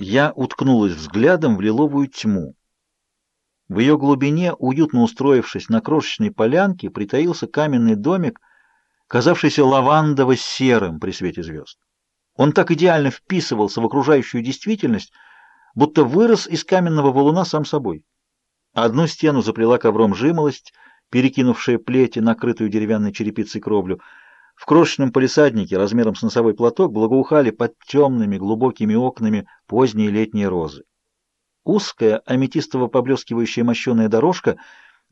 Я уткнулась взглядом в лиловую тьму. В ее глубине, уютно устроившись на крошечной полянке, притаился каменный домик, казавшийся лавандово-серым при свете звезд. Он так идеально вписывался в окружающую действительность, будто вырос из каменного валуна сам собой. Одну стену заплела ковром жимолость, перекинувшая плети, накрытую деревянной черепицей кровлю. В крошечном полисаднике размером с носовой платок благоухали под темными глубокими окнами поздние летние розы. Узкая, аметистово-поблескивающая мощеная дорожка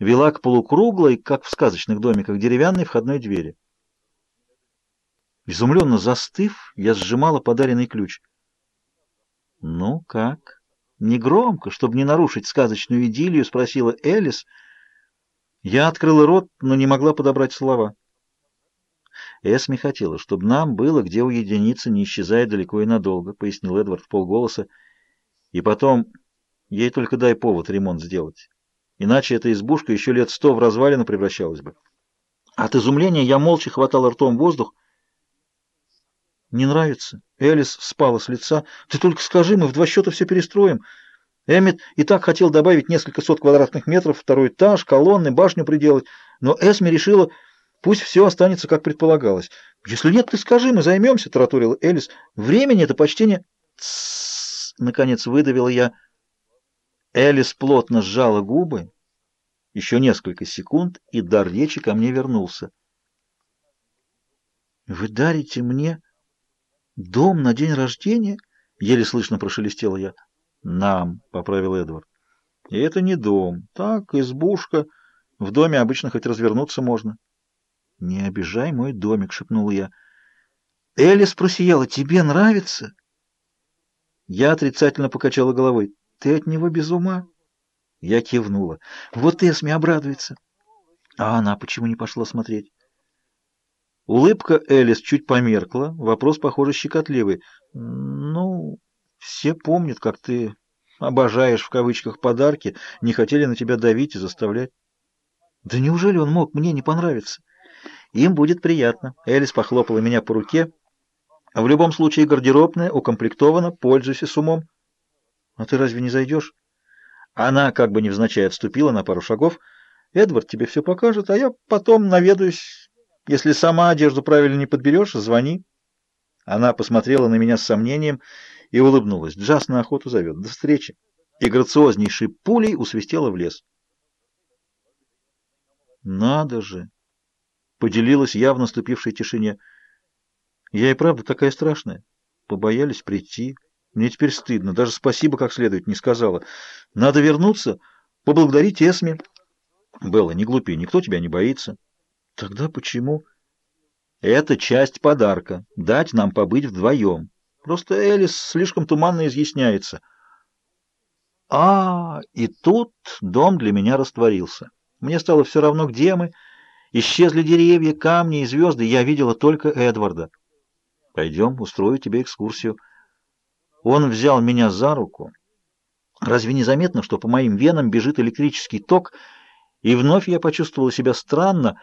вела к полукруглой, как в сказочных домиках, деревянной входной двери. Изумленно застыв, я сжимала подаренный ключ. «Ну как?» Негромко, чтобы не нарушить сказочную идиллию, спросила Элис. Я открыла рот, но не могла подобрать слова. Эсми хотела, чтобы нам было где уединиться, не исчезая далеко и надолго, пояснил Эдвард в полголоса. И потом, ей только дай повод ремонт сделать. Иначе эта избушка еще лет сто в развалину превращалась бы. От изумления я молча хватал ртом воздух. «Не нравится?» Элис спала с лица. «Ты только скажи, мы в два счета все перестроим». Эммет и так хотел добавить несколько сот квадратных метров, второй этаж, колонны, башню приделать, но Эсми решила, пусть все останется, как предполагалось. «Если нет, ты скажи, мы займемся», — тараторила Элис. «Времени это почти не...» «Тссс!» — наконец выдавила я. Элис плотно сжала губы. Еще несколько секунд, и дар речи ко мне вернулся. «Вы дарите мне...» «Дом на день рождения?» — еле слышно прошелестела я. «Нам», — поправил Эдвард. «И это не дом. Так, избушка. В доме обычно хоть развернуться можно». «Не обижай мой домик», — шепнула я. Элис просияла. «Тебе нравится?» Я отрицательно покачала головой. «Ты от него без ума?» Я кивнула. «Вот Эсми обрадуется». А она почему не пошла смотреть? Улыбка Элис чуть померкла, вопрос, похоже, щекотливый. «Ну, все помнят, как ты обожаешь в кавычках подарки, не хотели на тебя давить и заставлять». «Да неужели он мог мне не понравиться?» «Им будет приятно». Элис похлопала меня по руке. «В любом случае гардеробная укомплектована, пользуйся с умом». «А ты разве не зайдешь?» Она как бы невзначай отступила на пару шагов. «Эдвард тебе все покажет, а я потом наведаюсь если сама одежду правильно не подберешь, звони. Она посмотрела на меня с сомнением и улыбнулась. Джаз на охоту зовет. До встречи. И грациознейшей пулей усвистела в лес. Надо же! Поделилась я в наступившей тишине. Я и правда такая страшная. Побоялись прийти. Мне теперь стыдно. Даже спасибо как следует не сказала. Надо вернуться, поблагодарить Эсми. Белла, не глупи, никто тебя не боится. Тогда почему? Это часть подарка. Дать нам побыть вдвоем. Просто Элис слишком туманно изъясняется. А, и тут дом для меня растворился. Мне стало все равно, где мы. Исчезли деревья, камни и звезды. Я видела только Эдварда. Пойдем, устрою тебе экскурсию. Он взял меня за руку. Разве не заметно, что по моим венам бежит электрический ток, и вновь я почувствовала себя странно,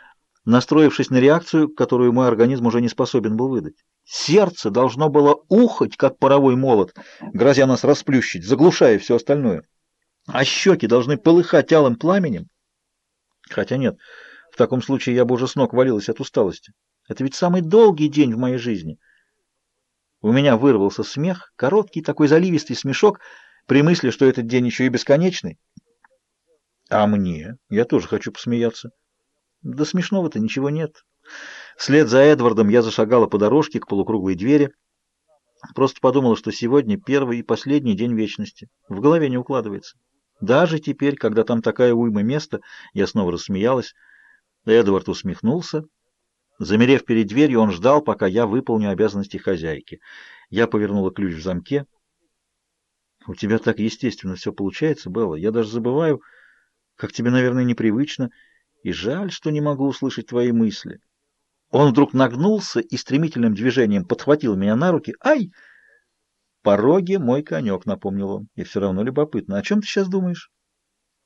настроившись на реакцию, которую мой организм уже не способен был выдать. Сердце должно было ухать, как паровой молот, грозя нас расплющить, заглушая все остальное. А щеки должны полыхать алым пламенем. Хотя нет, в таком случае я бы уже с ног валилась от усталости. Это ведь самый долгий день в моей жизни. У меня вырвался смех, короткий такой заливистый смешок, при мысли, что этот день еще и бесконечный. А мне? Я тоже хочу посмеяться. Да смешного-то ничего нет. Вслед за Эдвардом я зашагала по дорожке к полукруглой двери. Просто подумала, что сегодня первый и последний день вечности. В голове не укладывается. Даже теперь, когда там такая уйма места, я снова рассмеялась. Эдвард усмехнулся. Замерев перед дверью, он ждал, пока я выполню обязанности хозяйки. Я повернула ключ в замке. «У тебя так естественно все получается, Белла. Я даже забываю, как тебе, наверное, непривычно» и жаль, что не могу услышать твои мысли. Он вдруг нагнулся и стремительным движением подхватил меня на руки. «Ай!» «Пороги мой конек», — напомнил он. «И все равно любопытно. О чем ты сейчас думаешь?»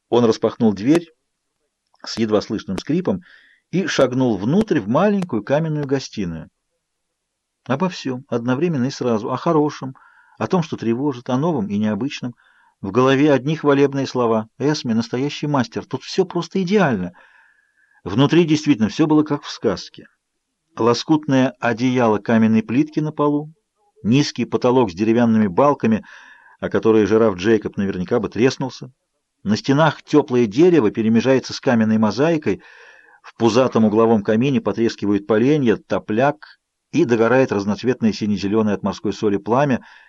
Он распахнул дверь с едва слышным скрипом и шагнул внутрь в маленькую каменную гостиную. Обо всем, одновременно и сразу, о хорошем, о том, что тревожит, о новом и необычном. В голове одни хвалебные слова. Эсми — настоящий мастер. Тут все просто идеально. Внутри действительно все было как в сказке. Лоскутное одеяло каменной плитки на полу, низкий потолок с деревянными балками, о которые жираф Джейкоб наверняка бы треснулся. На стенах теплое дерево перемежается с каменной мозаикой, в пузатом угловом камине потрескивают поленья, топляк и догорает разноцветное сине-зеленое от морской соли пламя —